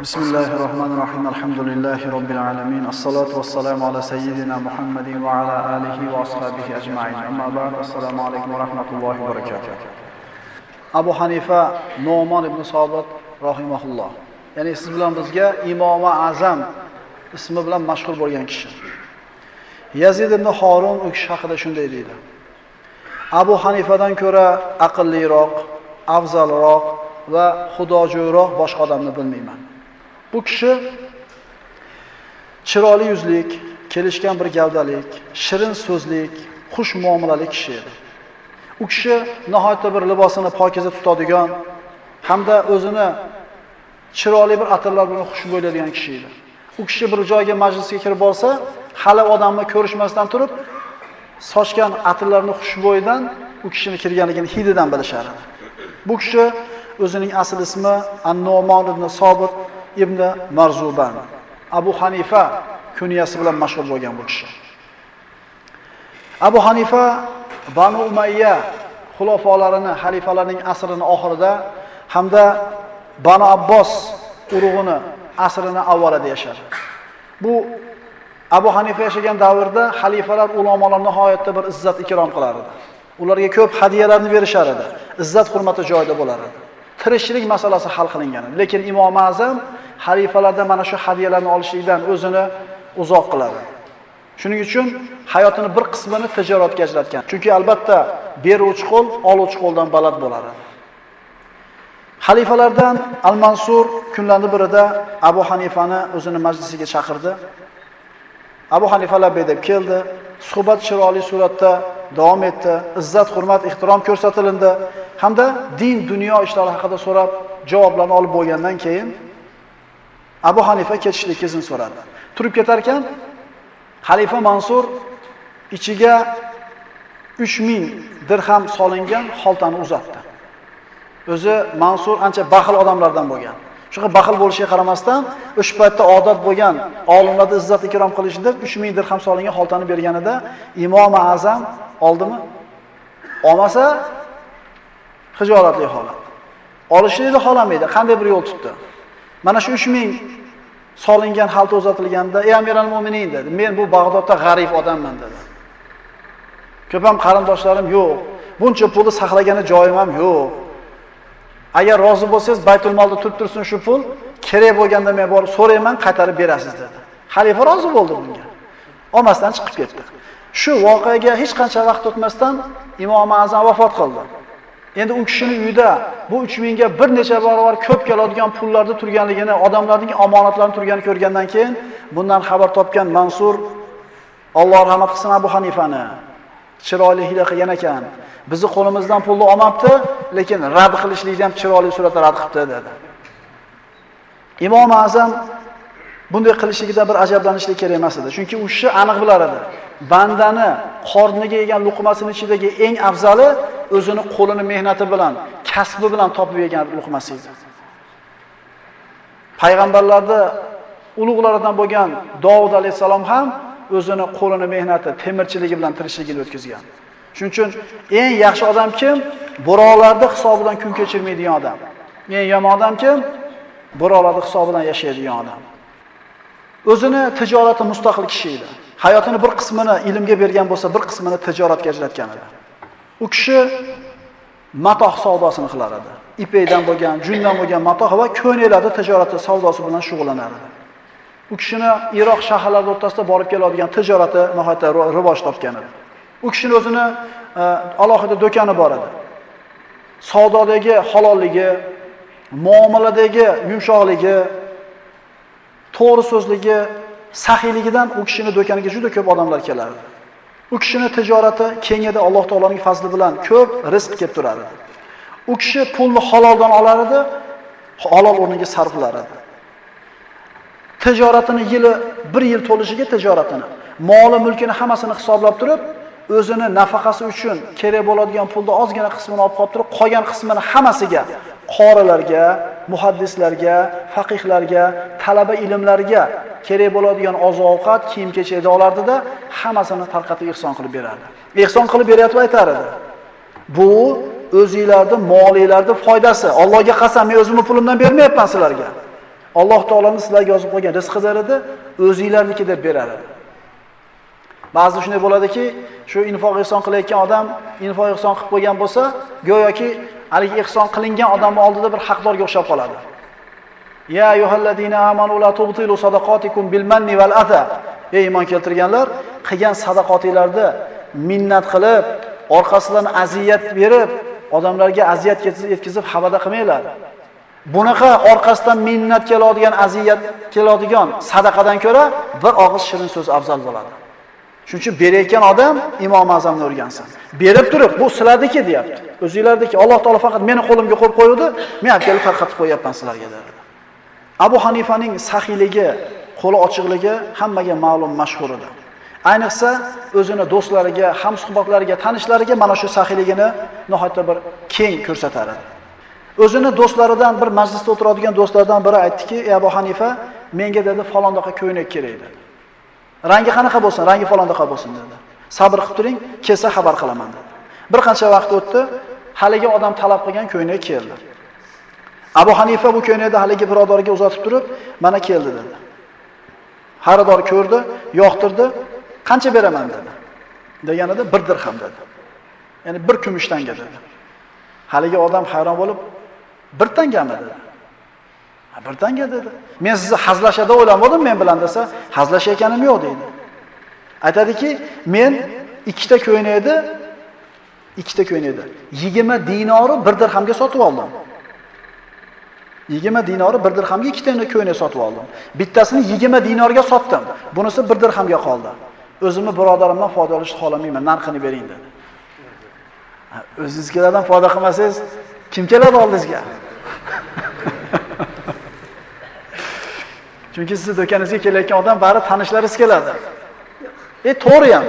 بسم الله الرحمن الرحيم الحمد لله رب العالمين الصلاة والسلام على سيدنا محمد وعلى آله وأصحابه أجمعين أما بعد السلام عليكم ورحمة الله وبركاته أبو حنيفة نومان ibn Sobit rahimahulloh ya'ni siz bilan bizga imom azam ismi bilan mashhur bo'lgan kishi Yazid ibn Harun u kishi haqida shunday deydi Abu Hanifadan ko'ra aqlliroq, afzalroq va xudojo'yroq boshqa odamni bilmayman. Bu kishi chiroyli yuzlik, kelishgan bir gavdalik, shirin so'zlik, xush muomalali kishi edi. U kishi nihoyatda bir libosini pokiza tutadigan hamda o'zini chiroyli bir atirlar bilan xushbo'ylaydigan kishi edi. U kishi bir joyga majlisga kirib borsa, hali odamni ko'rishmasdan turib, sochgan atirlarni xushbo'yidan u kishini kirganligini hididan bilishar edi. Bu kishi o'zining asl ismi An-Nu'man ibn Sobit ibn Marzuban. Abu Hanifa kunyasi bilan mashhur bo'lgan bu kishi. Abu Hanifa Banu Umayya xulofolarini, xalifalarning asrining oxirida hamda Banu Abbos urug'ini asrini avvalida yashadi. Bu Abu Hanifa yashagan davrda xalifalar ulamolar nihoyatda bir izzat ikrom qilar edi. Ularga ko'p hadiyalarni berishar edi. Izzat hurmati joyida bo'lar edi. Tirikchilik masalasi hal qilingan. Lekin Imom Azam xalifalardan mana shu hadiyalarni olishlikdan o'zini uzoq qiladi. Shuning uchun hayotini bir qismini tijoratga ajratgan. Chunki albatta beruvchi qo'l oluvchi qo'ldan baland bo'ladi. Xalifalardan Al-Mansur kunlarning birida Abu Hanifani o'zini majlisiga chaqirdi. Abu Hanifa labbay deb keldi. Suhbat chiroyli suratda davom etdi. Izzat, hurmat, ehtirom ko'rsatilindi hamda din, dunyo ishlari haqida so'rab, javoblarni olib bo'lgandan keyin Abu Hanifa ketishlik izn so'radi. Turib ketar ekan, Xalifa Mansur ichiga 3000 dirham solingan xoltani uzatdi. O'zi Mansur ancha baxil odamlardan bo'lgan. Shunga baxil bo'lishiga qaramasdan, o'sha paytda odat bo'lgan olimlarni izzat ikrom qilish deb 3000 dirham solingan xoltani berganida Imom Azam oldimi? Olmasa xijolatli holat. Olishni xohlamaydi, qanday bir yo'l tutdi. Mana shu 3000 solingan xalta uzatilganda, "Ey Amiral Mu'minin" dedi. "Men bu Bag'dodda g'arib odamman" dedi. Ko'p ham qarindoshlarim yo'q. Buncha pulni saqlagani joyim ham yo'q. Agar rozi bo'lsangiz, Baytul molda turib tursin shu pul, kerak bo'lganda men borib so'rayman, qaytarib berasiz dedi. Xalifa rozi bo'ldi bunga. Olmasdan chiqib ketdi. Shu voqeaga hech qancha vaqt o'tmasdan Imom Azam vafot qildi. Endi u kishining uyida bu 3000 ga bir necha barobar ko'p keladigan pullarda turganligini, odamlarning omonatlarini turganini ko'rgandan keyin bundan xabar topgan Mansur Alloh rahmat qilsin Abu Hanifani chiroyli hiyla qilgan ekan. Bizi qo'limizdan pulni olmabdi, lekin rad qilishlikni ham chiroyli suratda rad qilibdi dedi. Imom Azam bunday qilishligida bir ajablanishlik kerak emas edi. Chunki u kishi aniq bilar edi. Bandani qorniga yegan luqmasining ichidagi eng afzali o'zini qo'lini mehnati bilan, kasbi bilan topib yegan luqmasi edi. Payg'ambarlarda ulug'laridan bo'lgan Davud alayhisalom ham o'zini qo'lini mehnati, temirchiligi bilan tirishligini o'tkazgan. Shuning uchun eng yaxshi odam kim? Birovlarni hisobidan kun kechirmaydigan odam. Eng yomon odam kim? Birovlarni hisobidan yashaydigan odam. O'zini tijorati mustaqil kishi edi. Hayotini bir qismini ilmga bergan bo'lsa, bir qismini tijoratga ajratgan edi. U kishi matoh savdosini qilar edi. Ipakdan bo'lgan, jundan bo'lgan matoh va ko'naklarda tijorati savdosi bilan shug'ullanar edi. U kishini Iroq shaharlari o'rtasida borib keladigan tijorati nihoyatda rivoj topgan edi. U kishining o'zini e, alohida do'koni bor edi. Savdodagi halolligi, muomaladagi yumshoqligi, to'g'ri so'zligi, saxiyligidan u kishining do'koniga juda ko'p odamlar kelardi. U kishining tijorati keng edi, Alloh taoloning fazli bilan ko'p rizq kelib turardi. U kishi pulni haloldan olar edi, halol o'rniga sarflar edi. Tijoratini yili 1 yil to'lishiga tijoratini, moli mulkini hammasini hisoblab turib, o'zini nafaqasi uchun kerak bo'ladigan pulni ozgina qismini olib qolib turib, qolgan qismini hammasiga qorilarga, muhaddislarga, faqihlarga, talaba ilmlarga kerak bo'ladigan oziq-ovqat, kiyim-kechakni olardida, hammasini tarqatib ihson qilib berardi. Ihson qilib beryapti aytar edi. Bu o'zingizlarning molinglarning foydasi. Allohga qasam, men o'zimning pulimdan bermayapman sizlarga. Alloh taolani sizlarga yozib qo'ygan rizqinglarni o'zinglarniki deb berar edi. Ba'zi shunday bo'ladiki, shu infoq ihson qilayotgan odam infoq ihson qilib qo'ygan bo'lsa, go'yoki haligi ihson qilingan odamning oldida bir haqdorga o'xshab qoladi. Ya ayyuhallazina amanu la tubtilu sadaqatikum bil manni val ata. Ey iymon keltirganlar, qilgan sadaqotinglarni minnat qilib, orqasidan aziyat berib, odamlarga aziyat yetkazib havada qilmanglar. Bunaqa orqasidan minnat keladigan, aziyat keladigan sadaqadan ko'ra bir og'iz shirin so'z afzal bo'ladi. Shuning uchun berayotgan odam Imom Azamni o'rgansin. Berib turib, bu sizlardiki deyapti. O'zingizlardiki, Alloh taolo faqat meni qo'limga qo'yib qo'ydi, men ham kelib tarqatib qo'yapman sizlarga dedi. Abu Hanifaning saxiyligi, qo'li ochiqligi hammaga ma'lum mashhur edi. Ayniqsa o'zini do'stlariga, hamsuhbatlariga, tanishlariga mana shu saxiyligini nihoyatda bir keng ko'rsatar edi. O'zini do'stlaridan bir majlisda o'tiradigan do'stlaridan biri aytdiki, "Ey Abu Hanifa, menga dedi falondaqa ko'ynak kerak" dedi. Rangi qanaqa bo'lsin, rangi falondaqa bo'lsin dedi. Sabr qilib turing, kelsa xabar qilaman dedi. Bir qancha vaqt o'tdi, haligi odam talab qilgan ko'ynak keldi. Abu Hanifa bu ko'ynakni haligi birodarga uzatib turib, "Mana keldi" dedi. Xaridor ko'rdi, yoqtirdi, "Qancha beraman?" dedi. Deganida 1 dirham dedi. Ya'ni 1 kumush tanga dedi. Haligi odam hayron bo'lib, "Bir tangami?" dedi. "Bir tanga" dedi. Men sizni hazlashada o'ylamadim men bilan desa, hazlashayotganim yo'q deydi. Aytadiki, men ikkita ko'ynakni ikkita ko'ynakni 20 dinori 1 dirhamga sotib oldim. 20 dinori 1 dirhamga ikkita ko'ynak sotib oldim. Bittasini 20 dinorga sotdim. Bunisi 1 dirhamga qoldi. O'zimni birodarimdan foyda olishni xohlamayman, narxini bering dedi. O'zingizlardan foyda qilmasangiz, kim keladi oldingizga? Chunki sizni do'koningizga kelayotgan odam bari tanishlaringiz keladi. E to'g'ri ham.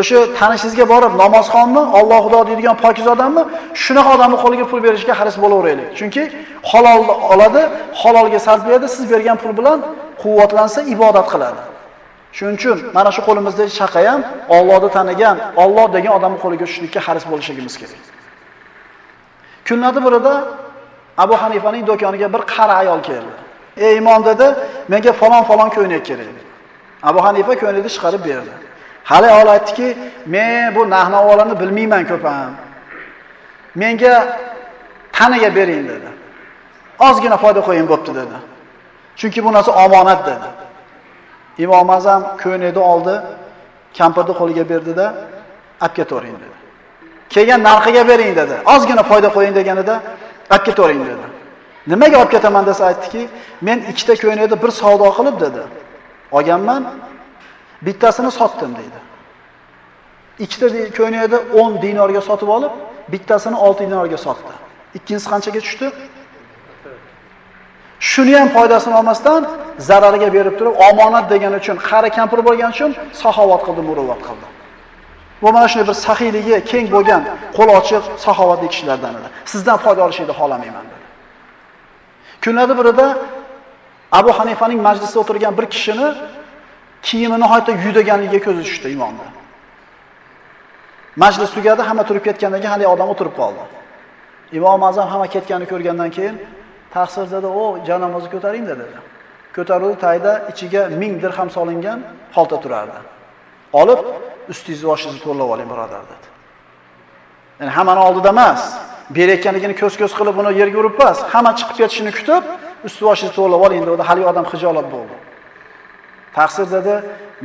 O'sha tanishingizga borib namozxonmi, Alloh xudo deydigan pokiz odammi, shunaqa odamni qo'liga pul berishga haris bo'laveraylik. Chunki halol oladi, halolga sarflaydi, siz bergan pul bilan quvvatlansa ibodat qiladi. Shuning uchun mana shu qo'limizdagi chaqa ham Allohni tanigan, Alloh degan odamni qo'liga tushishlikka haris bo'lishimiz kerak. Kunlarning birida Abu Hanifaning do'koniga bir qari ayol keldi. "Ey imom" dedi, "Menga falon falon ko'ynak kerak." Abu Hanifa ko'ylakni chiqarib berdi. Hali ayol aytdiki, "Men bu nahnavolarni bilmayman ko'pam. Menga taniga bering" dedi. Ozgina foyda qo'ying bo'pti dedi. Chunki bu narsa omonat dedi. Imom Azam ko'ynakni oldi, kampirni qo'liga berdi-da, "Olib to'ring" dedi. Kelgan narxiga bering dedi. Ozgina foyda qo'ying deganida, "Olib ketavering" dedi. Nimaga olib ketaman desa aytdiki, "Men ikkita ko'ynakni bir savdo qilib" dedi. Olganman, bittasini sotdim dedi. Ikkita ko'ynakni 10 dinorga sotib olib, bittasini 6 dinorga sotdi. Ikkinchisi qanchaga tushdi? Shuni ham foydasini olmasdan zarariga berib turib, omonat degan uchun, qari kampir bo'lgani uchun saxovat qildi, muruvvat qildi. Bu mana shunday bir saxiyligi keng bo'lgan, qo'l ochiq, saxovatli kishilardan edi. Sizdan foyda olishni xohlamayman dedi. Kunlarda birida Abu Hanifaning majlisida o'tirgan bir kishini kiyimi nihoyatda yudaganligiga ko'zi tushdi imomda. Majlis tugadi, hamma turib ketgandan keyin hali odam o'tirib qoldi. Imom Azam hamma ketganini ko'rgandan keyin taqsir dedi, "O, janomazni ko'taring" dedi. Ko'taruvdi tayda ichiga 1000 dirham solingan xalta turardi. Olib, ustingizni boshingizni to'lab oling, birodar dedi. Ya'ni hammani oldida emas, berayotganligini ko'z-ko'z qilib uni yerga urib emas, hamma chiqib ketishini kutib, usti boshingizni to'lab oling dedi. Hali odam xijolat bo'ldi. Taqsir dedi,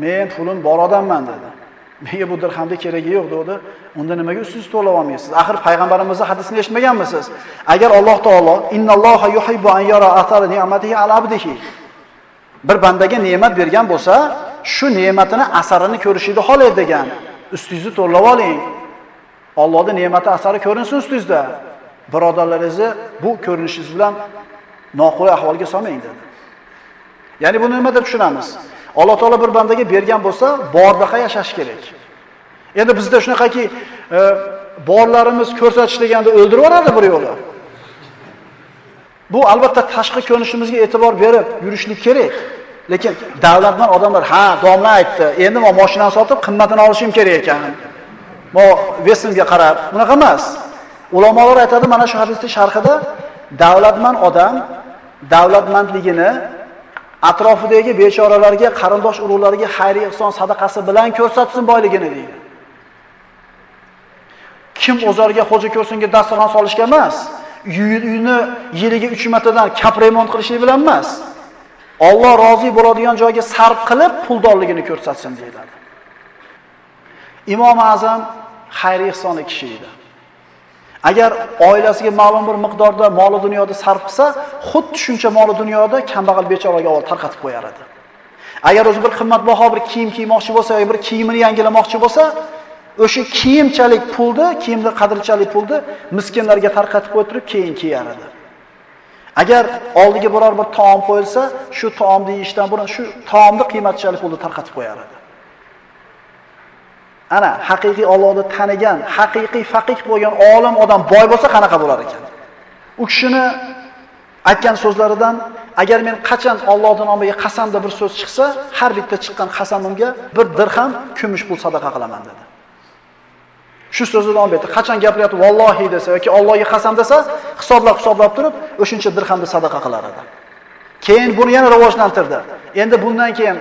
"Men pulim bor odamman" dedi. Menga bu dirhamda keragi yo'q dedi. Unda nimaga ustingizni to'lab olmaysiz? Axir payg'ambarimizning hadisini eshitmaganmisiz? Agar Alloh taolo innalloha yuhibbu an yara athara ni'matihi ala abdihi bir bandaga ne'mat bergan bo'lsa, shu ne'matini asarini ko'rishni xohlaydi degan. Ustingizni to'lab oling. Allohning ne'mati asari ko'rinsin ustingizda. Birodarlaringizni bu ko'rinishingiz bilan noqulay ahvolga solmang dedi. Ya'ni buni nima deb tushunamiz? Alloh taolo bir bandaga bergan bo'lsa, bordaqa yashash kerak. Endi bizda shunaqaki, e, borlarimiz ko'rsatish deganda o'ldirib yuboradi bir yo'li. Bu albatta tashqi ko'rinishimizga e'tibor berib yurishlik kerak. Lekin davlatdan odamlar, ha, domla aytdi, endi men mashinani sotib qimmatini olishim kerak ekan. Mo Vesimga qarab, bunaqa emas. Ulamolar aytadi, mana shu hadisning sharhida davlatman odam davlatmandligini atrofidagi bechoralarga, qarindosh urug'larga xayr ehson sadaqasi bilan ko'rsatsin boyligini deydi. Kim o'zarga xo'ja ko'rsinga dasturxon solishga emas, uyini yiliga 3 martadan kap remont qilishlik bilan emas. Alloh rozi bo'ladigan joyga sarf qilib puldorligini ko'rsatsin deyiladi. Imom Azam xayr ihsonli kishi edi. Agar oilasiga ma'lum bir miqdorda moli dunyoda sarf qilsa, xuddi shuncha moli dunyoda kambag'al bechoraga olib tarqatib qo'yar edi. Agar o'zi bir qimmatbaho bir kiyim kiymoqchi bo'lsa yoki bir kiyimini yangilamoqchi bo'lsa, o'sha kiyimchalik pulni, kiyimni qadrchalik pulni miskinlarga tarqatib qo'yib keyin kiyar edi. Agar oldiga biror bir taom qo'yilsa, shu taomni yeyishdan burun shu taomni qiymatchalik pulni tarqatib qo'yar edi. Ana haqiqiy Allohni tanigan, haqiqiy faqih bo'lgan olim odam boy bo'lsa qanaqa bo'lar ekan? U kishini aytgan so'zlaridan agar men qachon Allohning nomiga qasamda bir so'z chiqsa, har bitta chiqqan qasamimga bir dirham kumush pul sadaqa qilaman dedi. Shu so'zni davom etdi. Qachon gapiryapti, vallohi desa yoki Allohga qasam desa, hisoblab hisoblab turib, o'shuncha dirhamni sadaqa qilar edi. Keyin buni yana rivojlantirdi. Endi bundan keyin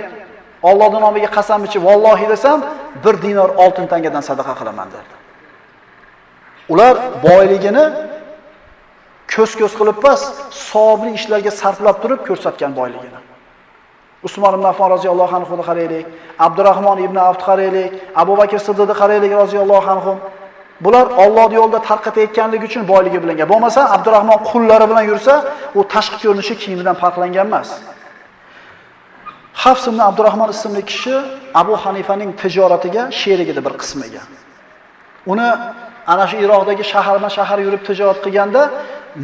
Allohning nomiga qasam ichib vallohi desam, 1 dinor oltin tangadan sadaqa qilaman dedi. Ular boyligini ko'z-ko'z qilib pas, savobli ishlarga sarflab turib ko'rsatgan boyligini. Usmon ibn Affon roziyallohu anhu qaraylik, Abdurrahmon ibn Avf qaraylik, Abu Bakr Siddiqni qaraylik roziyallohu anhu. Bular Alloh yo'lida tarqatayotganligi uchun boyligi bilan, Bo'lmasa Abdurrahmon qullari bilan yursa, u tashqi ko'rinishi kiyimidan farqlangan emas. Hafs ibn Abdurrahmon ismli kishi Abu Hanifaning tijoratiga sherik edi bir qismiga. Uni ana shu Iroqdagi shaharma shahar yurib tijorat qilganda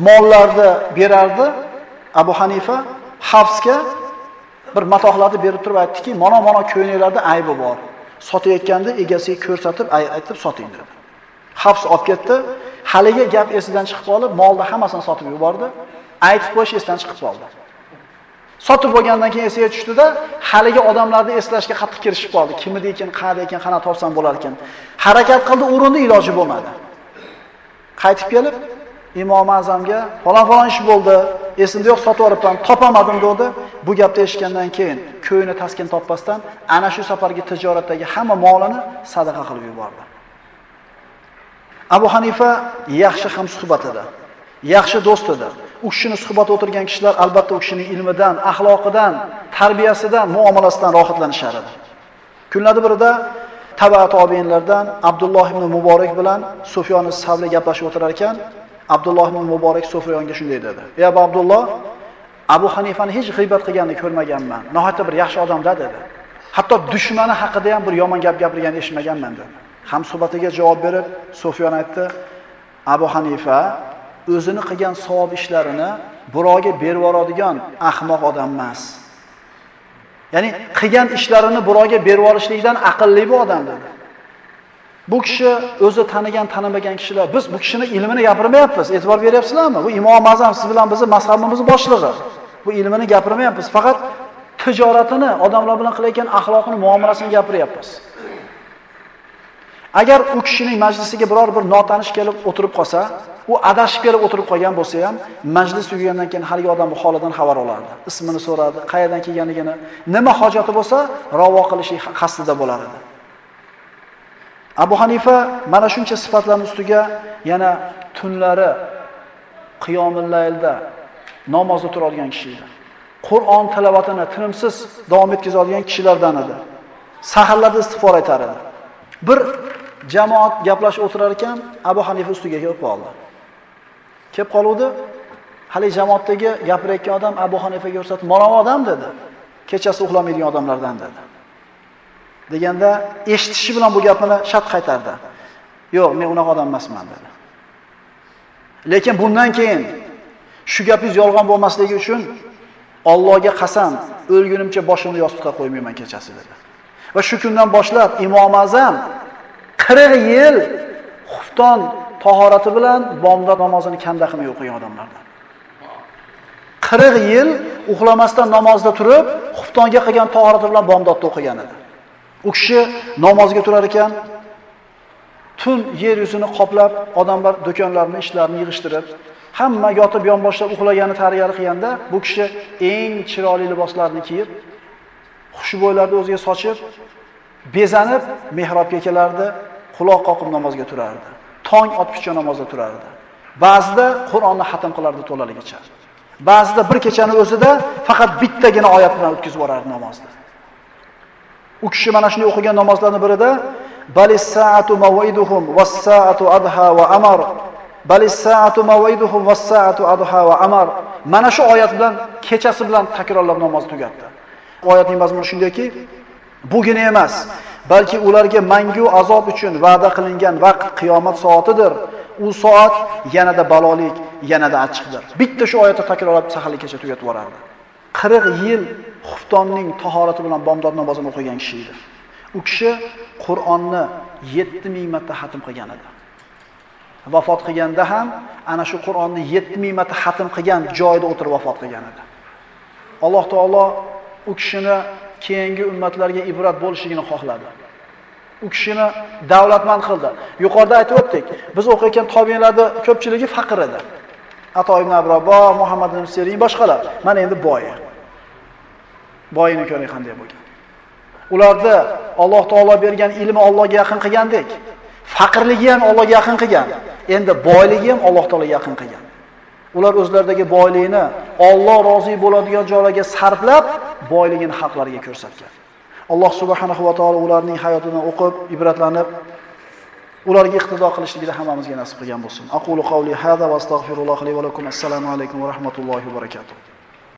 mollarni berardi Abu Hanifa Hafsga bir matohlarni berib turib aytdiki, mana mana ko'ynaklarda aybi bor. Sotayotganda egasiga ko'rsatib aytib soting dedi. Habs olib ketdi. Haligi gap esidan chiqib qolib, molni hammasini sotib yubordi. Aytib qo'yish esidan chiqib qoldi. Sotib bo'lgandan keyin esiga tushdida, haligi odamlarni eslashga qattiq kirishib qoldi. Kimida ekan, qayerda ekan, qana topsam bo'lar ekan. Harakat qildi, urindi, iloji bo'lmadi. Qaytib kelib, Imom Azamga falon falon ish bo'ldi, esimda yo'q sotib olibman, topamadim dedi. Bu gapni eshitgandan keyin ko'yini taskin topmasdan ana shu safargi tijoratdagi hamma molini sadaqa qilib yubordi. Abu Hanifa yaxshi ham suhbat edi. Yaxshi do'st edi. U kishini suhbatda o'tirgan kishilar albatta u kishining ilmidan, axloqidan, tarbiyasidan, muomalasidan rohatlanishar edi. Kunlarning birida taba tobiinlardan Abdulloh ibn Muborak bilan Sufyon as-Savli gaplashib o'tirar ekan, Abdulloh ibn Muborak Sufyonga shunday dedi: "Ey Abu Abdulloh, Abu Hanifani hech g'iybat qilganini ko'rmaganman. Nohata bir yaxshi odamda" dedi. Hatto dushmani haqida ham bir yomon gap gapirganini eshitmaganman dedi. Ham suhbatiga javob berib, Sufyon aytdi: "Abu Hanifa o'zini qilgan savob ishlarini birovga berib yuboradigan ahmoq odam emas. Ya'ni qilgan ishlarini birovga berib yuborishlikdan aqlli bu odam dedi. Bu kishi o'zi tanigan, tanimagan kishilar, biz bu kishini ilmini gapirmayapmiz. E'tibor beryapsizlarmi? Bu Imom Azam siz bilan bizni mazhabimiz boshlig'i. Bu ilmini gapirmayapmiz, faqat tijoratini, odamlar bilan qilayotgan axloqini, muomalasini gapiryapmiz. Agar u kishining majlisiga biror bir notanish kelib o'tirib qolsa, u adashib kelib o'tirib qolgan bo'lsa ham, majlis tugagandan keyin hali odam bu holidan xabar olardi. Ismini so'radi, qayerdan kelganligini, nima hojati bo'lsa, ravo qilishi qasdida bo'lar edi. Abu Hanifa mana shuncha sifatlarning ustiga yana tunlari qiyomul laylda namozda turadigan kishi edi. Qur'on tilovatini tinimsiz davom etkazadigan kishilardan edi. Saharlarda istig'for aytar edi. Bir jamoat gaplashib o'tirar ekan, Abu Hanifa ustiga kelib qoldi. Kelib qoluvdi, hali jamoatdagi gapirayotgan odam Abu Hanifaga ko'rsatib, "Mana odam" dedi. Kechasi uxlamaydigan odamlardan dedi. Deganda eshitishi bilan bu gapini shart qaytardi. Yo'q, men unaqa odam emasman dedi. Lekin bundan keyin shu gapingiz yolg'on bo'lmasligi uchun Allohga qasam, o'lgunimcha boshimni yostiqqa qo'ymayman kechasi dedi. Va shu kundan boshlab Imom Azam 40 yil xufton tahorati bilan bomdod namozini kanda qilmay o'qigan odamlardan. 40 yil uxlamasdan namozda turib, xuftonga qilgan tahorati bilan bomdodda o'qigan edi. U kishi namozga turar ekan, tun yer yuzini qoplab, odamlar do'konlarini, ishlarini yig'ishtirib, Hamma yotib yonboshlab uxlagani tarbiyali qilganda, bu kishi eng chiroyli liboslarni kiyib, xushbo'ylarni o'ziga sochib, bezanib mehrobga kelardi, quloq qoqib namozga turardi. Tong otpicha namozda turardi. Ba'zida Qur'onni xatm qilardi to'laligicha. Ba'zida bir kechani o'zida faqat bittagina oyat bilan o'tkazib yuborardi namozni. U kishi mana shunday o'qigan namozlarning birida balis saatu mawaiduhum was saatu adha va amar balis saatu mawaiduhum was saatu adha va amar mana shu oyat bilan kechasi bilan takrorlab namoz tugatdi. Oyatning mazmuni shundayki, bugina emas, balki ularga mangu azob uchun va'da qilingan vaqt qiyomat soatidir. U soat yanada balolik, yanada achchiqdir. Bitta shu oyatni takrorlab saharlikkacha tugatib yuborardi. 40 yil xuftonning tahorati bilan bomdod namozini o'qigan kishi edi. U kishi Qur'onni 7000 marta xatm qilgan edi. Vafot qilganda ham ana shu Qur'onni 7000 marta xatm qilgan joyda o'tirib vafot qilgan edi. Alloh taolo u kishini keyingi ummatlarga ibrat bo'lishligini xohladi. U kishini davlatmand qildi. Yuqorida aytib o'tdik, biz o'qiyotgan tobiinlarning ko'pchiligi faqir edi. Ato ibn Abrabo, Muhammad ibn Sirin boshqalar. Mana endi boy. Boyini ko'ring qanday bo'lgan. Ularda Alloh taolo bergan ilmi Allohga yaqin qilgandek, faqirligi ham Allohga yaqin qilgan. Endi boyligi ham Alloh taologa yaqin qilgan. Ular o'zlaridagi boylikni Alloh rozi bo'ladigan joylarga sarflab, boyligini haqlariga ko'rsatgan. Alloh subhanahu va taolo ularning hayotidan o'qib, ibratlanib, ularga iqtido qilishligini hammamizga nasib qilgan bo'lsin. Aqulu qawli hada va astagfirulloh li va lakum. Assalomu alaykum va rahmatullohi va barakatuh.